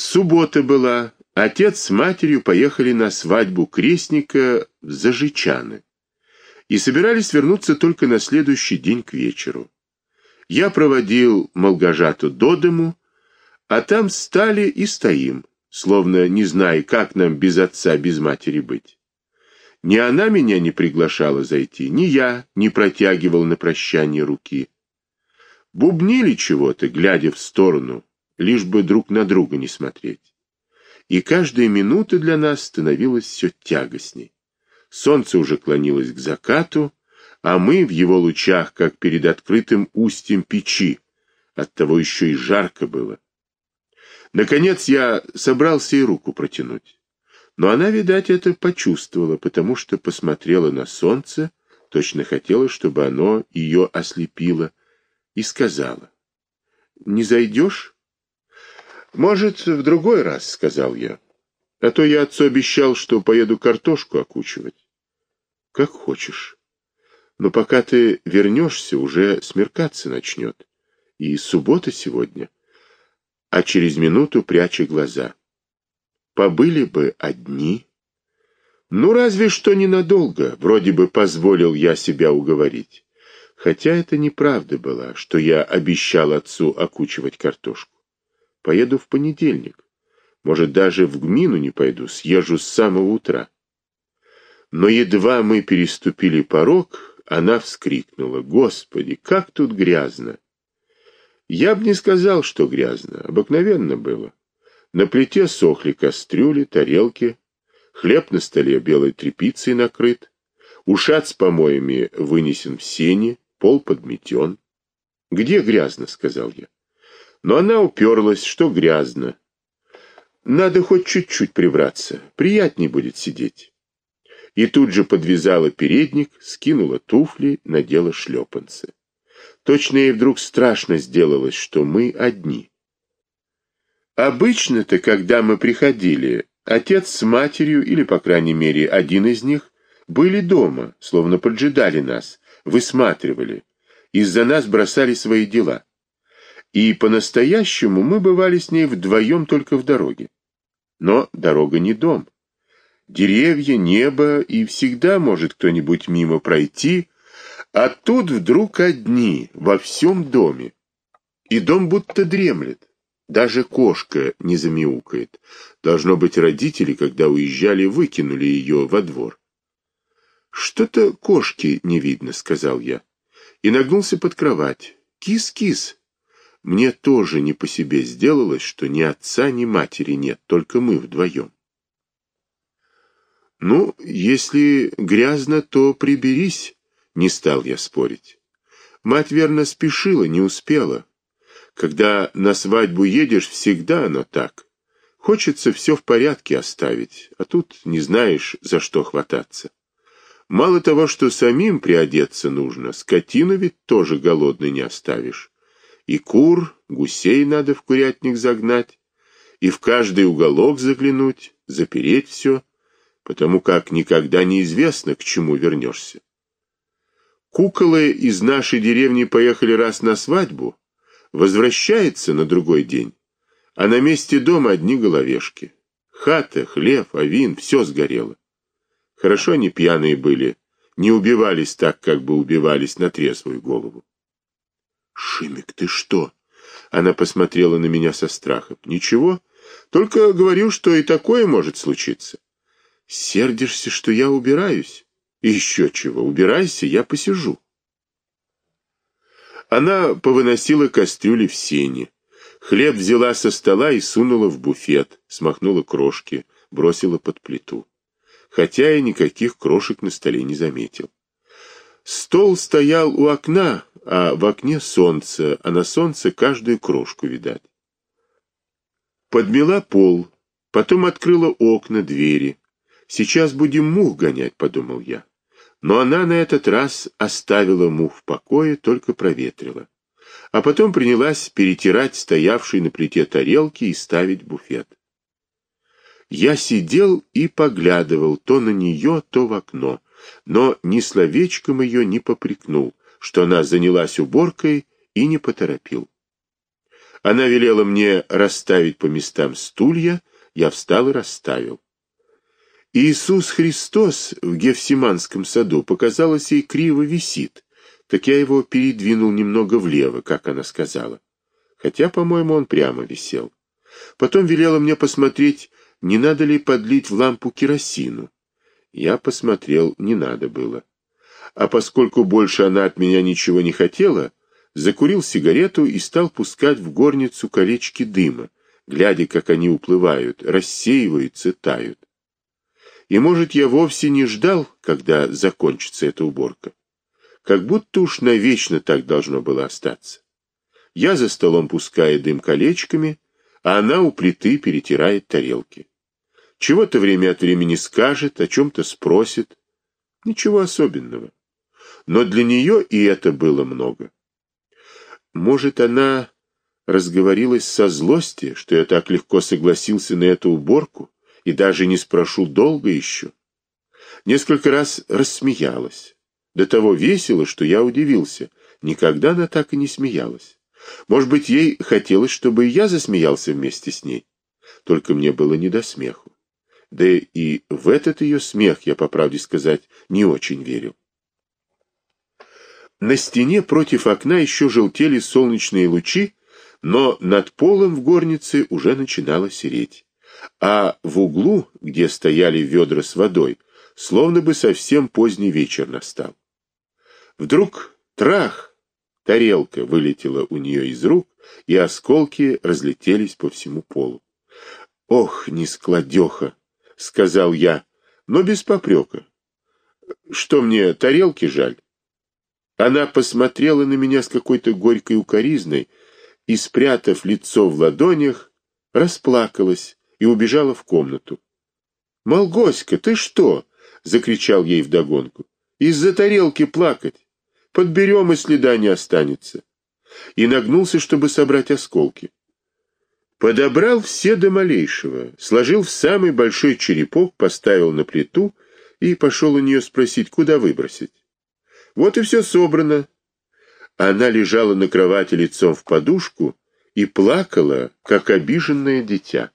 Суббота была, отец с матерью поехали на свадьбу крестника в Зажичаны и собирались вернуться только на следующий день к вечеру. Я проводил Молгожату до дому, а там стали и стоим, словно не зная, как нам без отца, без матери быть. Ни она меня не приглашала зайти, ни я не протягивал на прощание руки. Бубнили чего-то, глядя в сторону, лишь бы друг на друга не смотреть. И каждая минута для нас становилась все тягостней. Солнце уже клонилось к закату, а мы в его лучах, как перед открытым устьем печи, оттого еще и жарко было. Наконец я собрался и руку протянуть. Но она, видать, это почувствовала, потому что посмотрела на солнце, точно хотела, чтобы оно ее ослепило, и сказала, «Не зайдешь?» «Может, в другой раз», — сказал я. «А то я отцу обещал, что поеду картошку окучивать». «Как хочешь. Но пока ты вернешься, уже смеркаться начнет. И суббота сегодня» а через минуту пряча глаза. Побыли бы одни. Ну, разве что ненадолго, вроде бы позволил я себя уговорить. Хотя это неправда была, что я обещал отцу окучивать картошку. Поеду в понедельник. Может, даже в гмину не пойду, съезжу с самого утра. Но едва мы переступили порог, она вскрикнула. «Господи, как тут грязно!» Я бы не сказал, что грязно, обыкновенно было. На плите сохли кастрюли, тарелки, хлеб на столе белой тряпицей накрыт, ушат с помоями вынесен в сене, пол подметен. «Где грязно?» — сказал я. Но она уперлась, что грязно. Надо хоть чуть-чуть прибраться, приятней будет сидеть. И тут же подвязала передник, скинула туфли, надела шлепанцы. Точно ей вдруг страшно сделалось, что мы одни. Обычно-то, когда мы приходили, отец с матерью, или, по крайней мере, один из них, были дома, словно поджидали нас, высматривали, из-за нас бросали свои дела. И по-настоящему мы бывали с ней вдвоем только в дороге. Но дорога не дом. Деревья, небо, и всегда может кто-нибудь мимо пройти, а тут вдруг одни во всем доме. И дом будто дремлет. Даже кошка не замяукает. Должно быть, родители, когда уезжали, выкинули ее во двор. «Что-то кошки не видно», — сказал я. И нагнулся под кровать. «Кис-кис!» Мне тоже не по себе сделалось, что ни отца, ни матери нет, только мы вдвоем. «Ну, если грязно, то приберись», не стал я спорить. Мать верно спешила, не успела. Когда на свадьбу едешь, всегда оно так. Хочется все в порядке оставить, а тут не знаешь, за что хвататься. Мало того, что самим приодеться нужно, скотину ведь тоже голодной не оставишь. И кур, гусей надо в курятник загнать, и в каждый уголок заглянуть, запереть все, потому как никогда неизвестно, к чему вернешься. Куколы из нашей деревни поехали раз на свадьбу, возвращается на другой день, а на месте дома одни головешки. Хата, хлеб, авин, все сгорело. Хорошо они пьяные были, не убивались так, как бы убивались на трезвую голову. «Шимик, ты что?» Она посмотрела на меня со страхом. «Ничего, только говорю, что и такое может случиться. Сердишься, что я убираюсь?» И еще чего, убирайся, я посижу. Она повыносила кастрюли в сене. Хлеб взяла со стола и сунула в буфет, смахнула крошки, бросила под плиту. Хотя я никаких крошек на столе не заметил. Стол стоял у окна, а в окне солнце, а на солнце каждую крошку видать. Подмела пол, потом открыла окна, двери. Сейчас будем мух гонять, подумал я. Но она на этот раз оставила мух в покое, только проветрила. А потом принялась перетирать стоявшие на плите тарелки и ставить буфет. Я сидел и поглядывал то на нее, то в окно, но ни словечком ее не попрекнул, что она занялась уборкой и не поторопил. Она велела мне расставить по местам стулья, я встал и расставил. Иисус Христос в Гефсиманском саду, показалось, ей криво висит, так я его передвинул немного влево, как она сказала. Хотя, по-моему, он прямо висел. Потом велела мне посмотреть, не надо ли подлить в лампу керосину. Я посмотрел, не надо было. А поскольку больше она от меня ничего не хотела, закурил сигарету и стал пускать в горницу колечки дыма, глядя, как они уплывают, рассеиваются, тают. И, может, я вовсе не ждал, когда закончится эта уборка. Как будто уж навечно так должно было остаться. Я за столом пускаю дым колечками, а она у плиты перетирает тарелки. Чего-то время от времени скажет, о чем-то спросит. Ничего особенного. Но для нее и это было много. Может, она разговорилась со злости, что я так легко согласился на эту уборку и даже не спрошу долго еще. Несколько раз рассмеялась. До того весело, что я удивился. Никогда она так и не смеялась. Может быть, ей хотелось, чтобы и я засмеялся вместе с ней. Только мне было не до смеху. Да и в этот ее смех я, по правде сказать, не очень верил. На стене против окна еще желтели солнечные лучи, но над полом в горнице уже начинало сереть. А в углу, где стояли ведра с водой, словно бы совсем поздний вечер настал. Вдруг трах! Тарелка вылетела у нее из рук, и осколки разлетелись по всему полу. «Ох, не складеха!» — сказал я, но без попрека. «Что мне, тарелки жаль?» Она посмотрела на меня с какой-то горькой укоризной и, спрятав лицо в ладонях, расплакалась и убежала в комнату. «Молгоська, ты что?» — закричал ей вдогонку. «Из-за тарелки плакать! Подберем, и следа не останется!» И нагнулся, чтобы собрать осколки. Подобрал все до малейшего, сложил в самый большой черепок, поставил на плиту и пошел у нее спросить, куда выбросить. Вот и все собрано. Она лежала на кровати лицом в подушку и плакала, как обиженное дитя.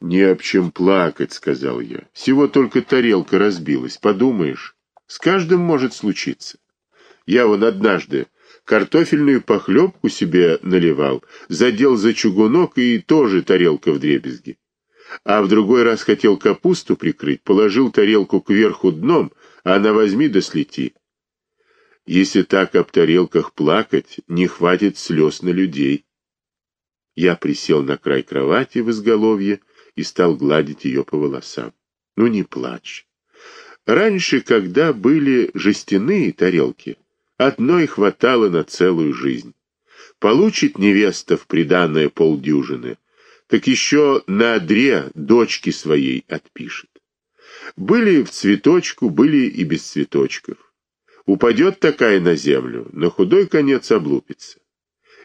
«Не об чем плакать», — сказал я. «Всего только тарелка разбилась, подумаешь. С каждым может случиться. Я вон однажды картофельную похлебку себе наливал, задел за чугунок и тоже тарелка в дребезги. А в другой раз хотел капусту прикрыть, положил тарелку кверху дном, а она возьми да слети. Если так об тарелках плакать, не хватит слез на людей. Я присел на край кровати в изголовье и стал гладить ее по волосам. Ну, не плачь. Раньше, когда были жестяные тарелки, одной хватало на целую жизнь. Получит невеста в приданное полдюжины, так еще на одре дочки своей отпишет. Были в цветочку, были и без цветочков. Упадет такая на землю, на худой конец облупится.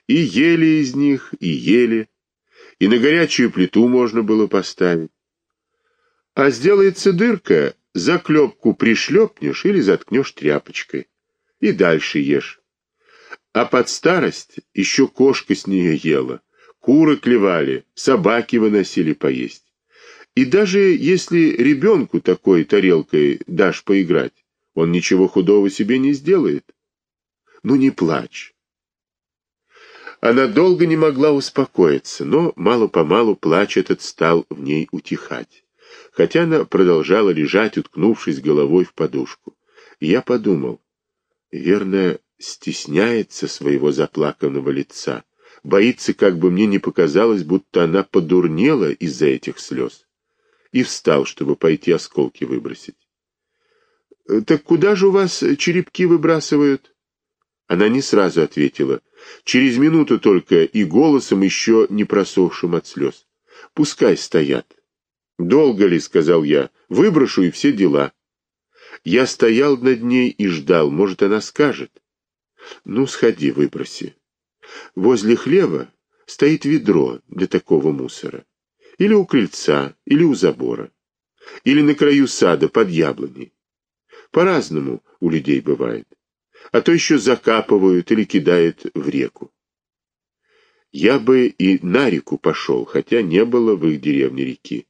И ели из них, и ели, и на горячую плиту можно было поставить. А сделается дырка, заклепку пришлепнешь или заткнешь тряпочкой, и дальше ешь. А под старость еще кошка с нее ела, куры клевали, собаки выносили поесть. И даже если ребенку такой тарелкой дашь поиграть, он ничего худого себе не сделает. Ну не плачь. Она долго не могла успокоиться, но мало-помалу плач этот стал в ней утихать. Хотя она продолжала лежать, уткнувшись головой в подушку. И я подумал, верно, стесняется своего заплаканного лица, боится, как бы мне не показалось, будто она подурнела из-за этих слез. И встал, чтобы пойти осколки выбросить. «Так куда же у вас черепки выбрасывают?» Она не сразу ответила. Через минуту только и голосом еще не просохшим от слез. «Пускай стоят». «Долго ли?» — сказал я. «Выброшу и все дела». Я стоял над ней и ждал. Может, она скажет. «Ну, сходи, выброси». Возле хлева стоит ведро для такого мусора. Или у крыльца, или у забора. Или на краю сада под яблоней. По-разному у людей бывает. А то еще закапывают или кидают в реку. Я бы и на реку пошел, хотя не было в их деревне реки,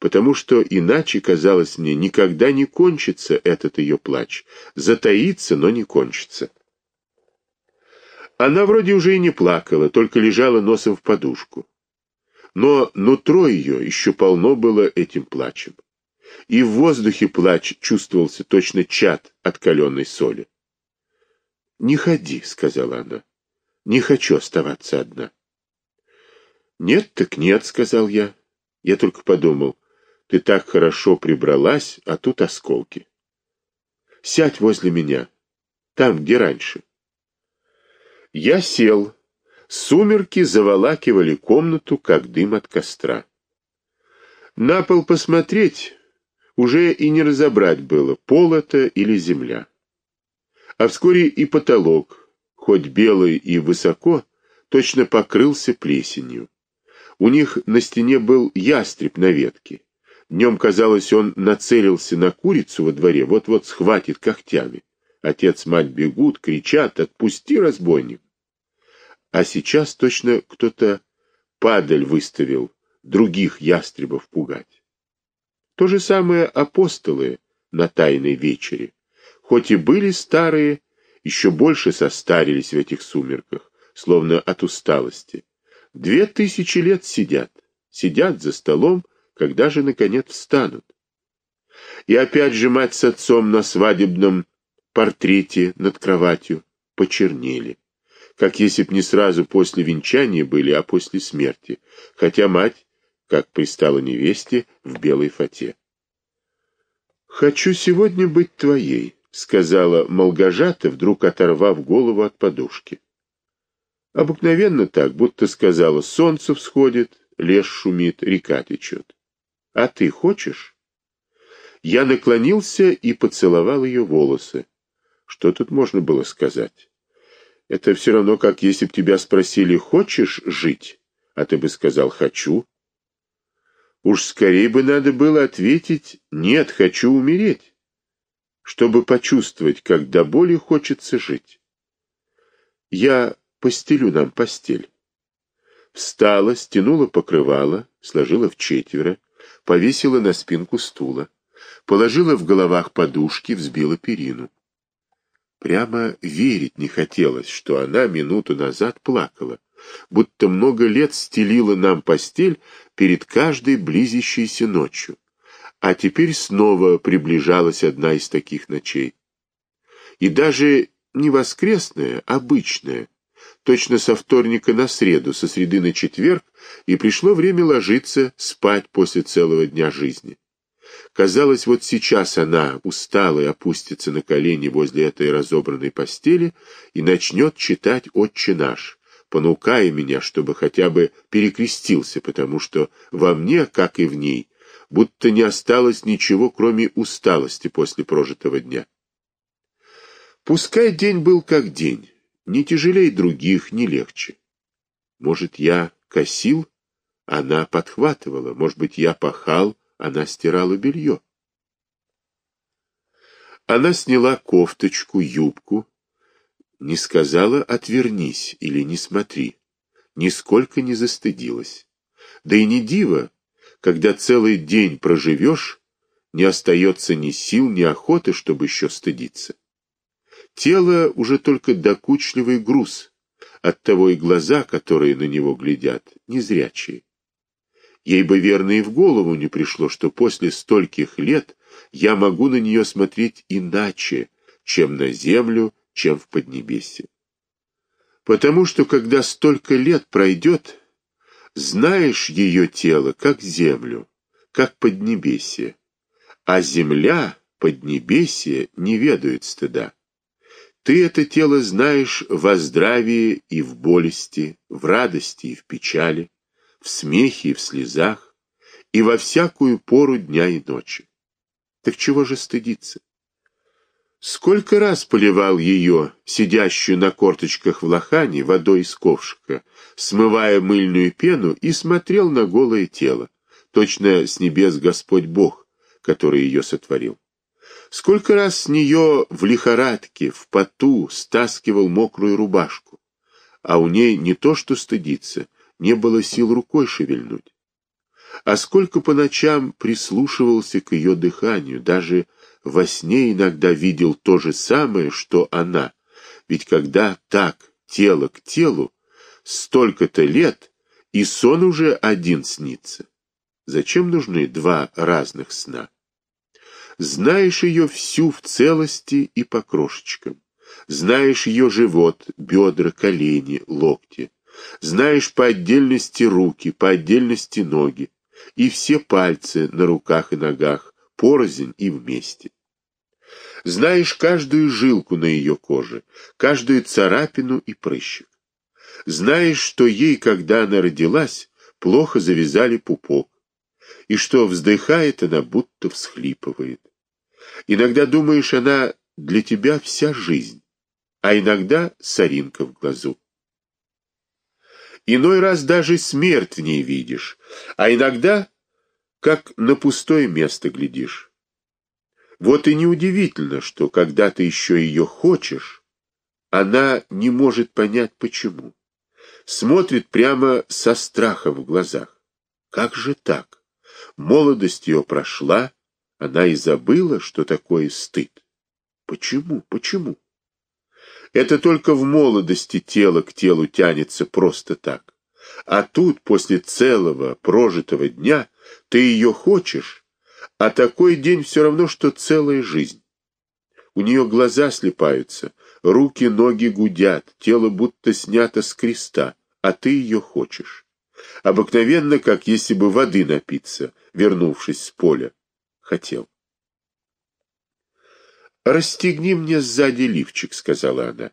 потому что иначе, казалось мне, никогда не кончится этот ее плач, затаится, но не кончится. Она вроде уже и не плакала, только лежала носом в подушку. Но нутро ее еще полно было этим плачем. И в воздухе плач чувствовался точно чад от каленой соли. «Не ходи», — сказала она. «Не хочу оставаться одна». «Нет, так нет», — сказал я. Я только подумал, ты так хорошо прибралась, а тут осколки. Сядь возле меня, там, где раньше. Я сел. Сумерки заволакивали комнату, как дым от костра. На пол посмотреть уже и не разобрать было, пол это или земля. А вскоре и потолок, хоть белый и высоко, точно покрылся плесенью. У них на стене был ястреб на ветке. Днем, казалось, он нацелился на курицу во дворе, вот-вот схватит когтями. Отец, мать бегут, кричат «Отпусти, разбойник!» А сейчас точно кто-то падаль выставил, других ястребов пугать. То же самое апостолы на Тайной вечере. Хоть и были старые, еще больше состарились в этих сумерках, словно от усталости. Две тысячи лет сидят, сидят за столом, когда же, наконец, встанут. И опять же мать с отцом на свадебном портрете над кроватью почернели, как если б не сразу после венчания были, а после смерти, хотя мать, как пристала невесте, в белой фате. «Хочу сегодня быть твоей», — сказала Молгожата, вдруг оторвав голову от подушки. Обыкновенно так, будто сказала, солнце всходит, лес шумит, река течет. А ты хочешь? Я наклонился и поцеловал ее волосы. Что тут можно было сказать? Это все равно, как если бы тебя спросили, хочешь жить, а ты бы сказал, хочу. Уж скорее бы надо было ответить, нет, хочу умереть, чтобы почувствовать, как до боли хочется жить. Я постелю нам постель. Встала, стянула покрывало, сложила в четверо, повесила на спинку стула, положила в головах подушки, взбила перину. Прямо верить не хотелось, что она минуту назад плакала, будто много лет стелила нам постель перед каждой близящейся ночью, а теперь снова приближалась одна из таких ночей. И даже не воскресная, обычная, точно со вторника на среду, со среды на четверг, и пришло время ложиться, спать после целого дня жизни. Казалось, вот сейчас она, усталая, опустится на колени возле этой разобранной постели и начнет читать «Отче наш», понукая меня, чтобы хотя бы перекрестился, потому что во мне, как и в ней, будто не осталось ничего, кроме усталости после прожитого дня. Пускай день был как день, не тяжелее других, не легче. Может, я косил, она подхватывала, может быть, я пахал, она стирала белье. Она сняла кофточку, юбку, не сказала «отвернись» или «не смотри», нисколько не застыдилась. Да и не диво, когда целый день проживешь, не остается ни сил, ни охоты, чтобы еще стыдиться. Тело уже только докучливый груз, оттого и глаза, которые на него глядят, незрячие. Ей бы верно и в голову не пришло, что после стольких лет я могу на нее смотреть иначе, чем на землю, чем в Поднебесье. Потому что, когда столько лет пройдет, знаешь ее тело, как землю, как Поднебесье, а земля, Поднебесье, не ведают стыда. Ты это тело знаешь во здравии и в болести, в радости и в печали, в смехе и в слезах, и во всякую пору дня и ночи. Так чего же стыдиться? Сколько раз поливал ее, сидящую на корточках в лохане, водой из ковшика, смывая мыльную пену, и смотрел на голое тело, точно с небес Господь Бог, который ее сотворил. Сколько раз с нее в лихорадке, в поту стаскивал мокрую рубашку, а у ней не то что стыдиться, не было сил рукой шевельнуть. А сколько по ночам прислушивался к ее дыханию, даже во сне иногда видел то же самое, что она. Ведь когда так, тело к телу, столько-то лет, и сон уже один снится. Зачем нужны два разных сна? Знаешь ее всю в целости и по крошечкам. Знаешь ее живот, бедра, колени, локти. Знаешь по отдельности руки, по отдельности ноги. И все пальцы на руках и ногах, порознь и вместе. Знаешь каждую жилку на ее коже, каждую царапину и прыщик. Знаешь, что ей, когда она родилась, плохо завязали пупок, и что вздыхает она, будто всхлипывает. Иногда думаешь, она для тебя вся жизнь, а иногда соринка в глазу. Иной раз даже смерть в ней видишь, а иногда как на пустое место глядишь. Вот и неудивительно, что когда ты еще ее хочешь, она не может понять почему. Смотрит прямо со страхом в глазах. Как же так? Молодость ее прошла, она и забыла, что такое стыд. Почему? Почему? Это только в молодости тело к телу тянется просто так. А тут, после целого прожитого дня, ты ее хочешь, а такой день все равно, что целая жизнь. У нее глаза слепаются, руки, ноги гудят, тело будто снято с креста, а ты ее хочешь. Обыкновенно, как если бы воды напиться, вернувшись с поля. Хотел. «Расстегни мне сзади лифчик», — сказала она.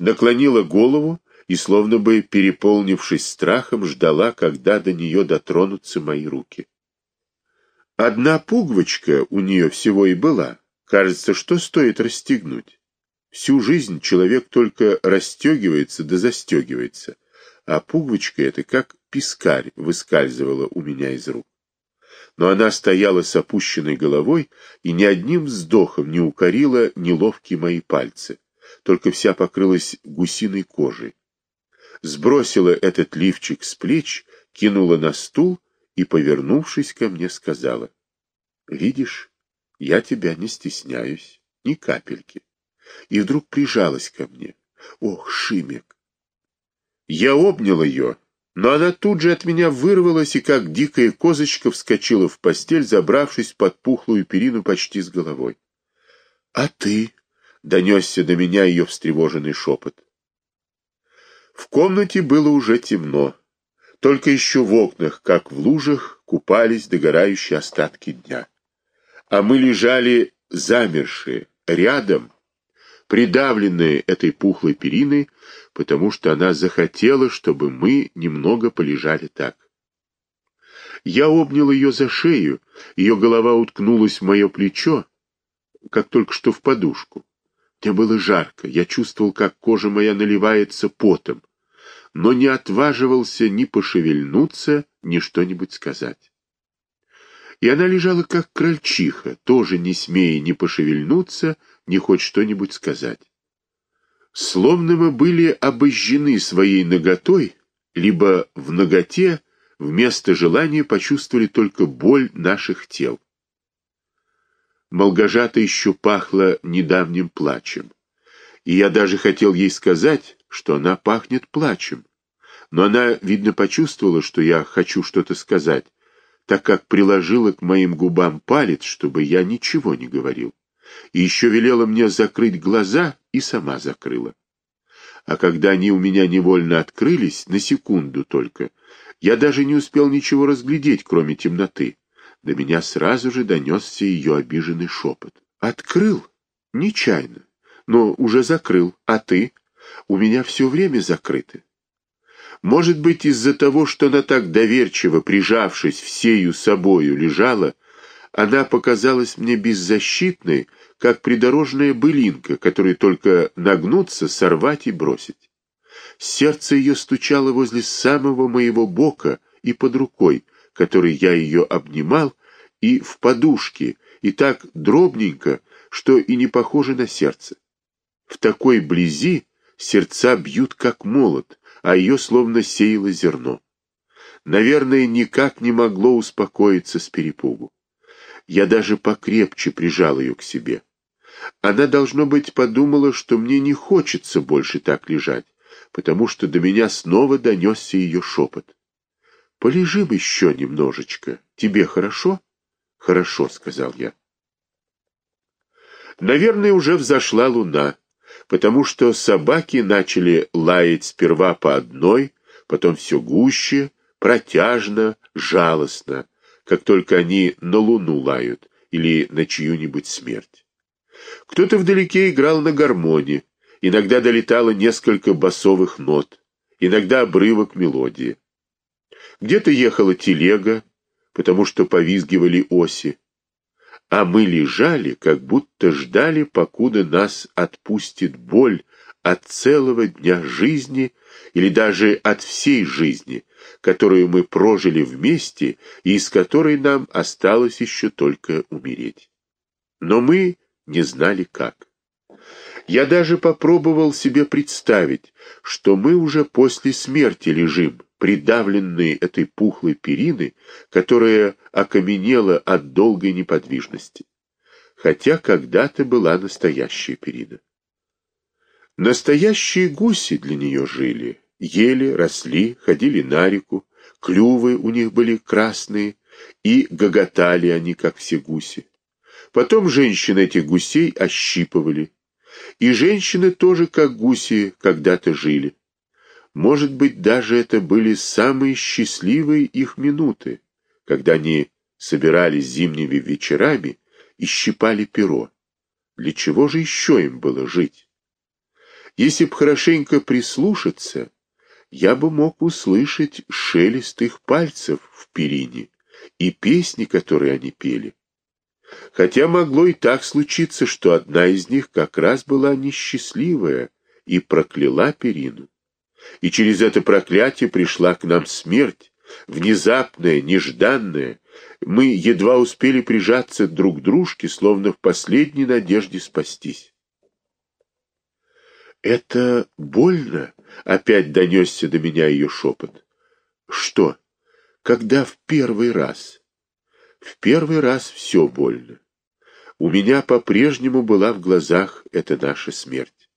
Наклонила голову и, словно бы переполнившись страхом, ждала, когда до нее дотронутся мои руки. Одна пуговочка у нее всего и была. Кажется, что стоит расстегнуть. Всю жизнь человек только расстегивается да застегивается, а пуговочка эта, как пескарь, выскальзывала у меня из рук. Но она стояла с опущенной головой и ни одним вздохом не укорила неловкие мои пальцы, только вся покрылась гусиной кожей. Сбросила этот лифчик с плеч, кинула на стул и, повернувшись ко мне, сказала, «Видишь, я тебя не стесняюсь, ни капельки». И вдруг прижалась ко мне. «Ох, Шимик!» Я обнял ее, но она тут же от меня вырвалась и, как дикая козочка, вскочила в постель, забравшись под пухлую перину почти с головой. «А ты?» — донесся до меня ее встревоженный шепот. В комнате было уже темно. Только еще в окнах, как в лужах, купались догорающие остатки дня. А мы лежали замершие, рядом, придавленные этой пухлой периной, потому что она захотела, чтобы мы немного полежали так. Я обнял ее за шею, ее голова уткнулась в мое плечо, как только что в подушку. Мне было жарко, я чувствовал, как кожа моя наливается потом но не отваживался ни пошевельнуться, ни что-нибудь сказать. И она лежала как крольчиха, тоже не смея ни пошевельнуться, ни хоть что-нибудь сказать. Словно мы были обожжены своей наготой, либо в наготе вместо желания почувствовали только боль наших тел. Молгожата еще пахло недавним плачем, и я даже хотел ей сказать, что она пахнет плачем. Но она, видно, почувствовала, что я хочу что-то сказать, так как приложила к моим губам палец, чтобы я ничего не говорил. И еще велела мне закрыть глаза и сама закрыла. А когда они у меня невольно открылись, на секунду только, я даже не успел ничего разглядеть, кроме темноты. До меня сразу же донесся ее обиженный шепот. «Открыл? Нечаянно. Но уже закрыл. А ты?» у меня все время закрыты. Может быть, из-за того, что она так доверчиво, прижавшись всею собою, лежала, она показалась мне беззащитной, как придорожная былинка, которой только нагнуться, сорвать и бросить. Сердце ее стучало возле самого моего бока и под рукой, которой я ее обнимал, и в подушке, и так дробненько, что и не похоже на сердце. В такой близи сердца бьют как молот, а ее словно сеяло зерно. Наверное, никак не могло успокоиться с перепугу. Я даже покрепче прижал ее к себе. Она, должно быть, подумала, что мне не хочется больше так лежать, потому что до меня снова донесся ее шепот. «Полежим еще немножечко. Тебе хорошо?» «Хорошо», — сказал я. Наверное, уже взошла луна, потому что собаки начали лаять сперва по одной, потом все гуще, протяжно, жалостно, как только они на луну лают или на чью-нибудь смерть. Кто-то вдалеке играл на гармоне, иногда долетало несколько басовых нот, иногда обрывок мелодии. Где-то ехала телега, потому что повизгивали оси, а мы лежали, как будто ждали, покуда нас отпустит боль от целого дня жизни или даже от всей жизни, которую мы прожили вместе и из которой нам осталось еще только умереть. Но мы не знали как. Я даже попробовал себе представить, что мы уже после смерти лежим, придавленные этой пухлой перины, которая окаменела от долгой неподвижности. Хотя когда-то была настоящая перина. Настоящие гуси для нее жили, ели, росли, ходили на реку, клювы у них были красные, и гоготали они, как все гуси. Потом женщины этих гусей ощипывали. И женщины тоже, как гуси, когда-то жили. Может быть, даже это были самые счастливые их минуты, когда они собирались зимними вечерами и щипали перо. Для чего же еще им было жить? Если б хорошенько прислушаться, я бы мог услышать шелест их пальцев в перине и песни, которые они пели. Хотя могло и так случиться, что одна из них как раз была несчастливая и прокляла перину и через это проклятие пришла к нам смерть, внезапная, нежданная. Мы едва успели прижаться друг к дружке, словно в последней надежде спастись. «Это больно?» — опять донесся до меня ее шепот. «Что? Когда в первый раз?» «В первый раз все больно. У меня по-прежнему была в глазах эта наша смерть.